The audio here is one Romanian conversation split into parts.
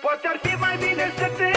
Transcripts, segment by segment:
Poate ar fi mai bine să te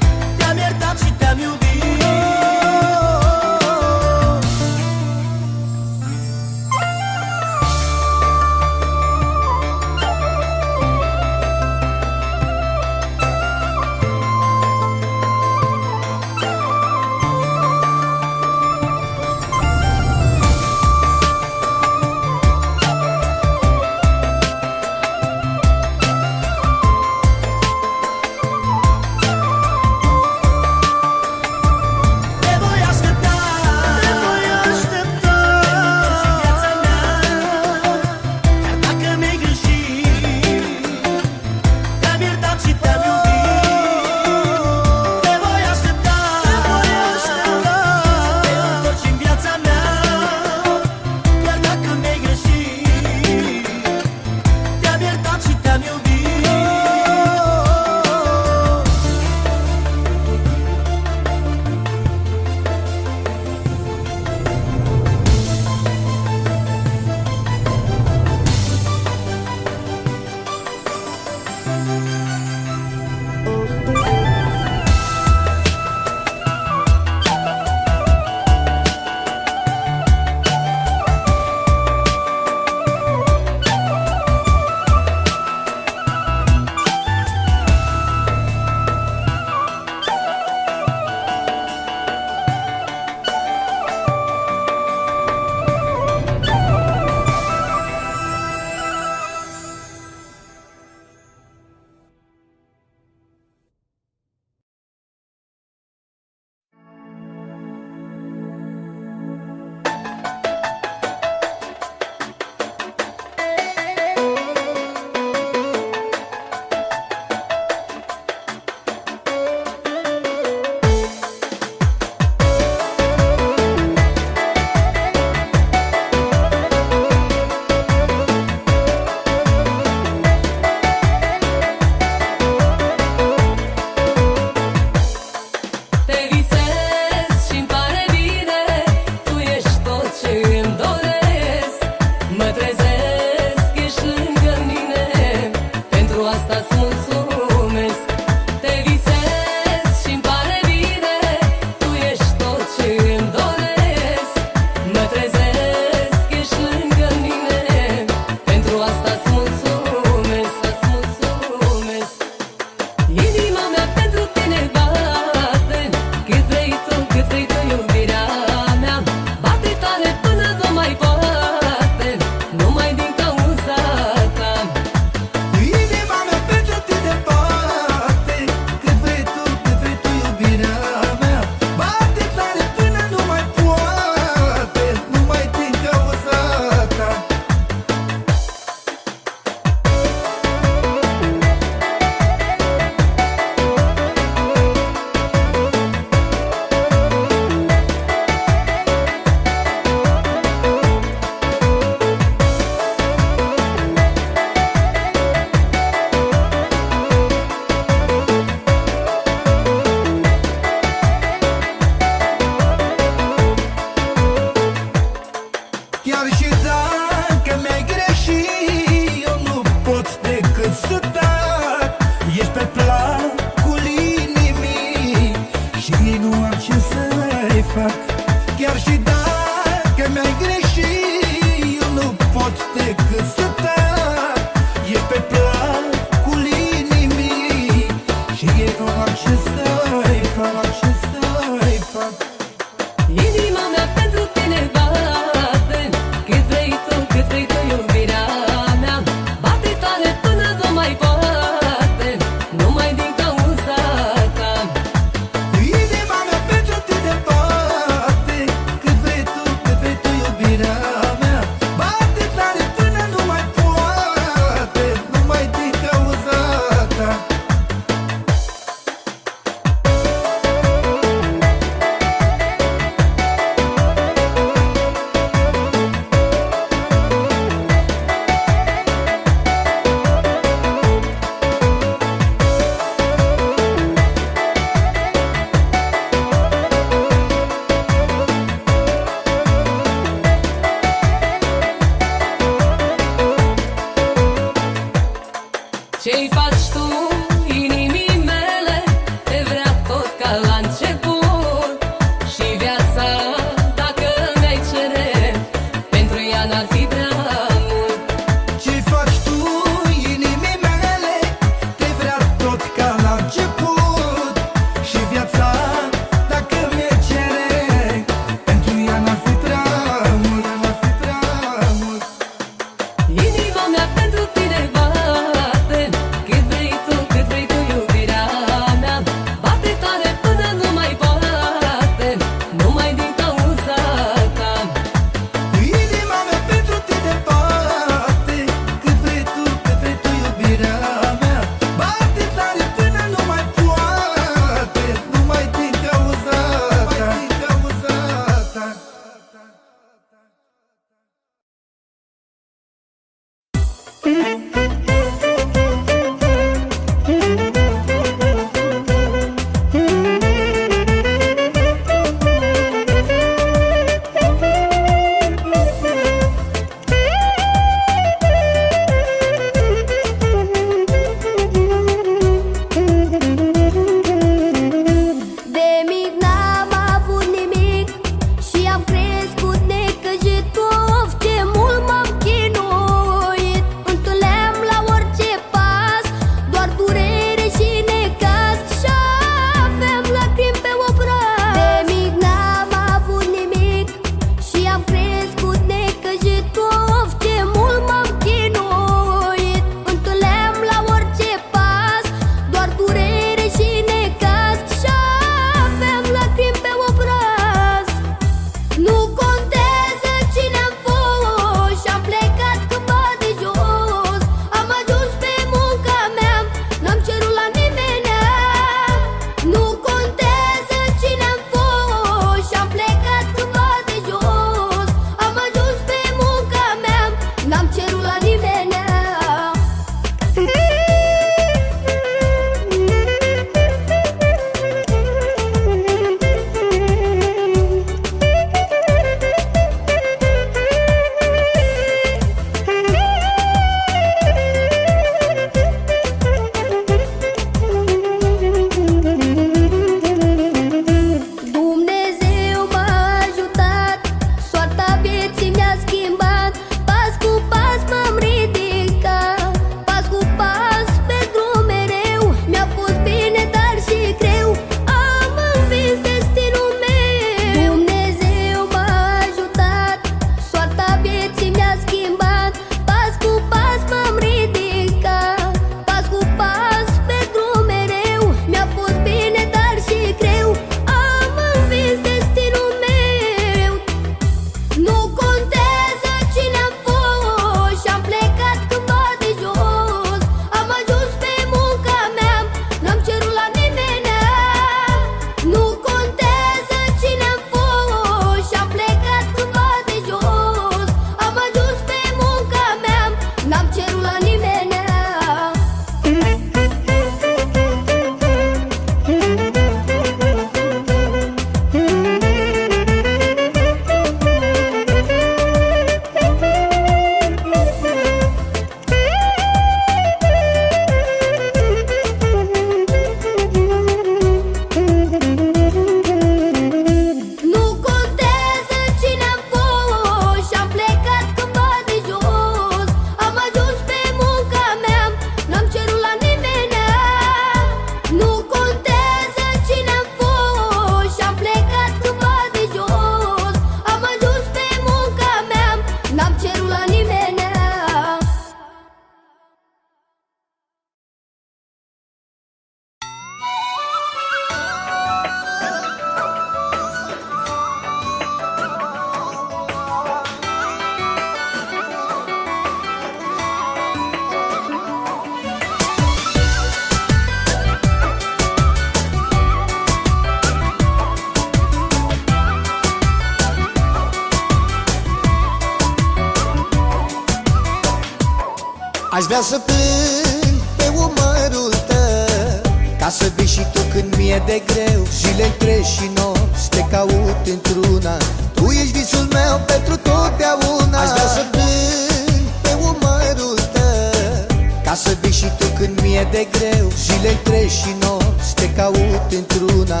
vrea să plâng pe umărul tău Ca să vii și tu când mi-e de greu. Zile întregi și nopți te caut într-una. Tu ești visul meu pentru totdeauna. Aș vrea să plâng pe umărul tău Ca să vii și tu când mi-e de greu. Zile întregi și nopți te caut într-una.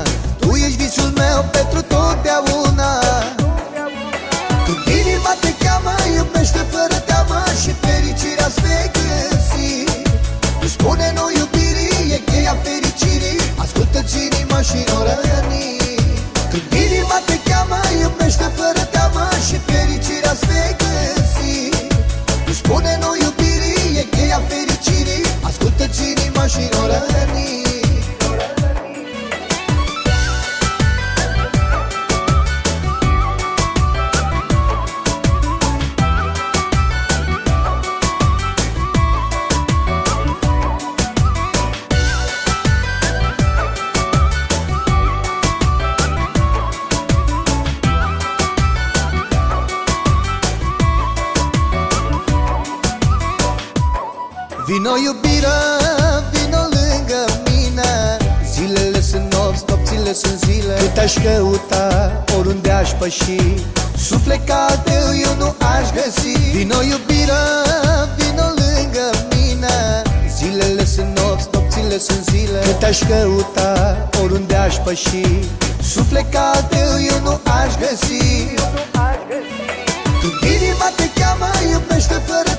păși Suflet ca al eu nu aș găsi. Vino iubiră, vino lângă mine. Zilele sunt nopți, nopțile sunt zile. Cât aș căuta, oriunde aș păși. Suflet ca al eu nu aș găsi. Când inima te cheamă, iubește fără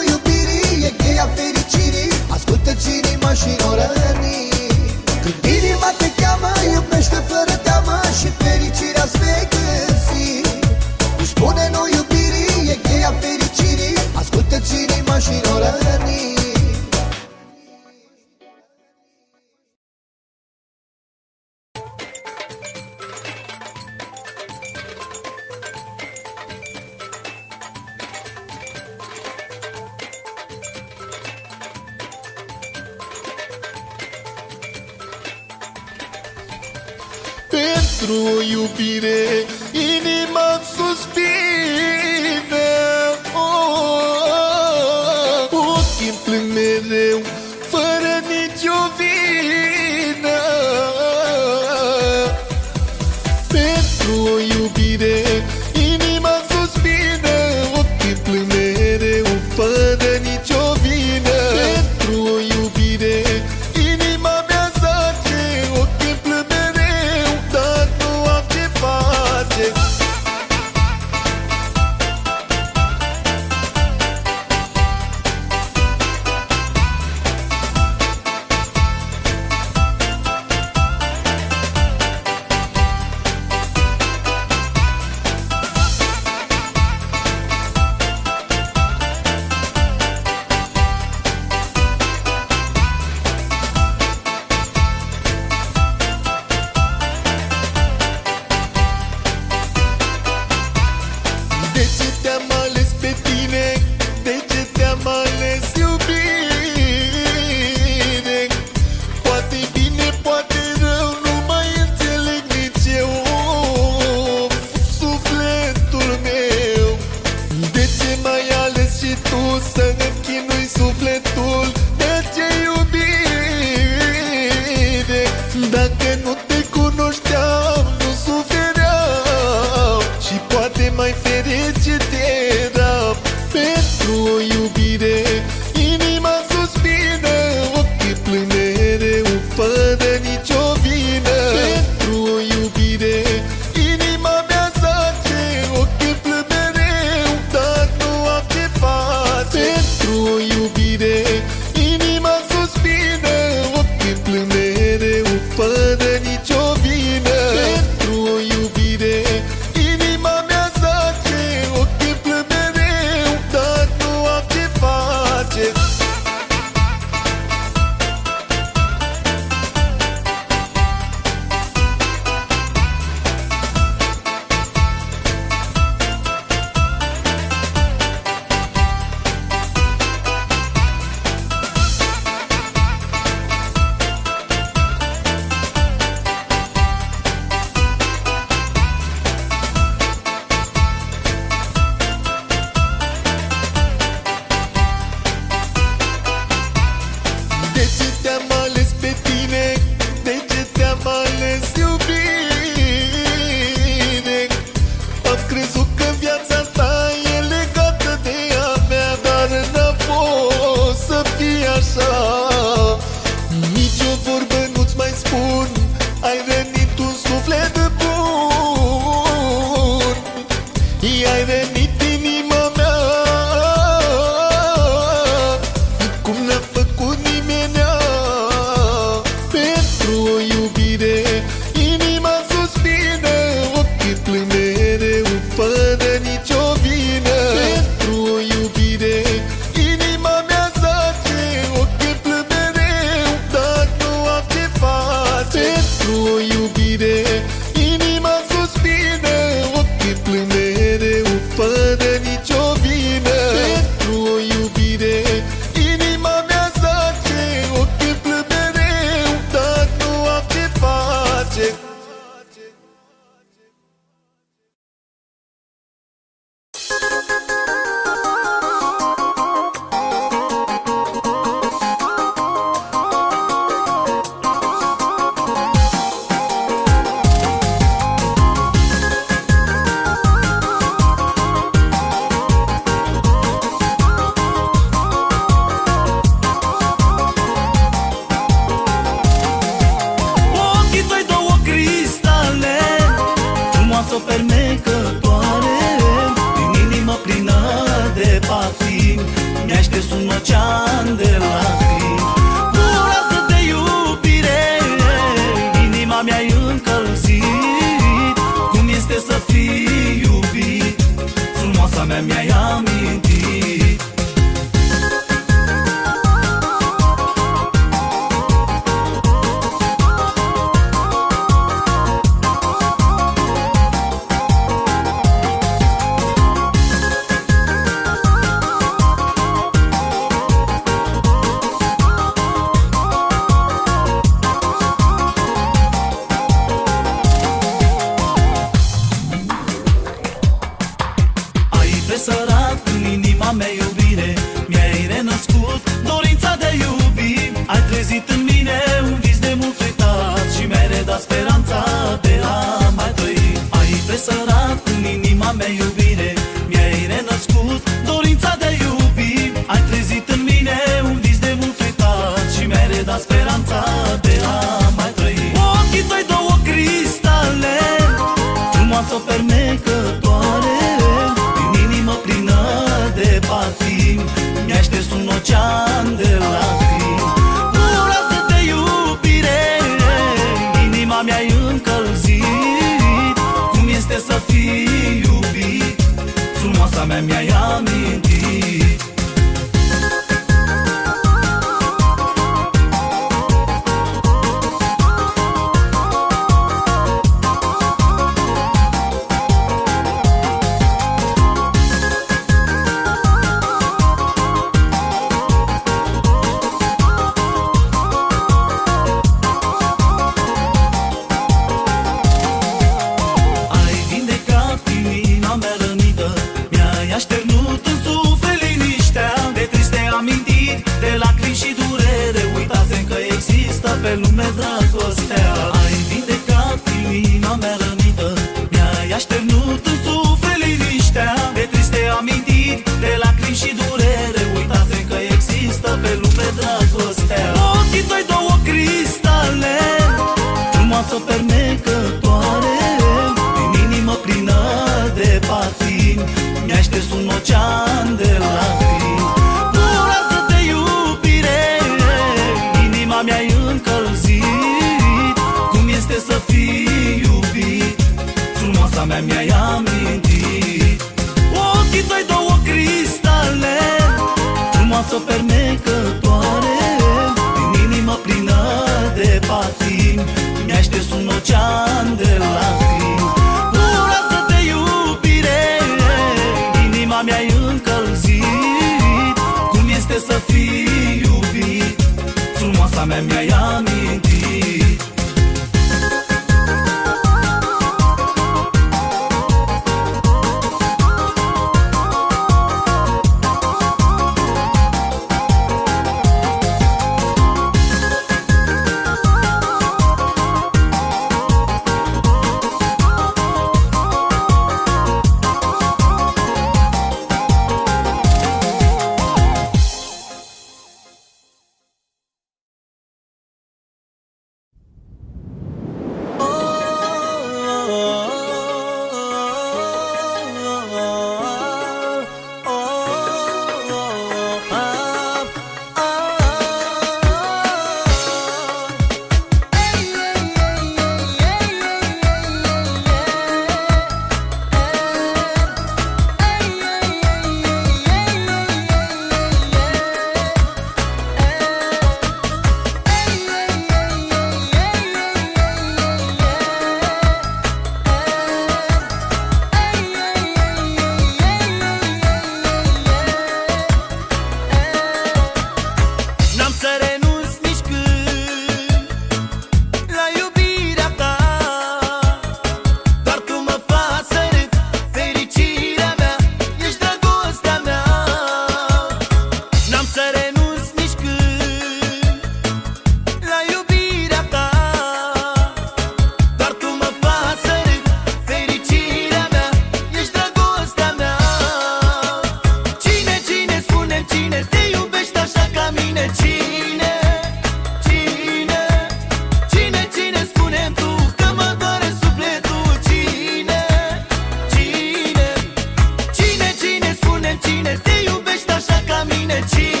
energy.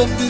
Și